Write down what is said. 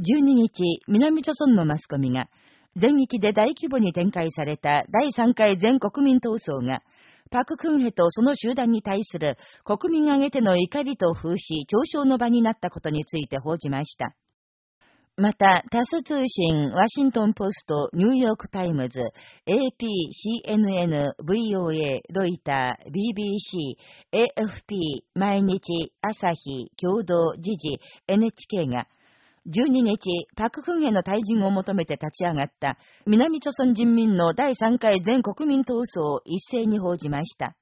12日、南朝鮮のマスコミが、全域で大規模に展開された第3回全国民闘争が、パククンヘとその集団に対する国民挙げての怒りと風刺、嘲笑の場になったことについて報じました。また、タス通信、ワシントンポスト、ニューヨークタイムズ、AP、CNN、VOA、ロイター、BBC、AFP、毎日、朝日、共同、時事、NHK が、12日、パククンヘの退陣を求めて立ち上がった南朝鮮人民の第3回全国民闘争を一斉に報じました。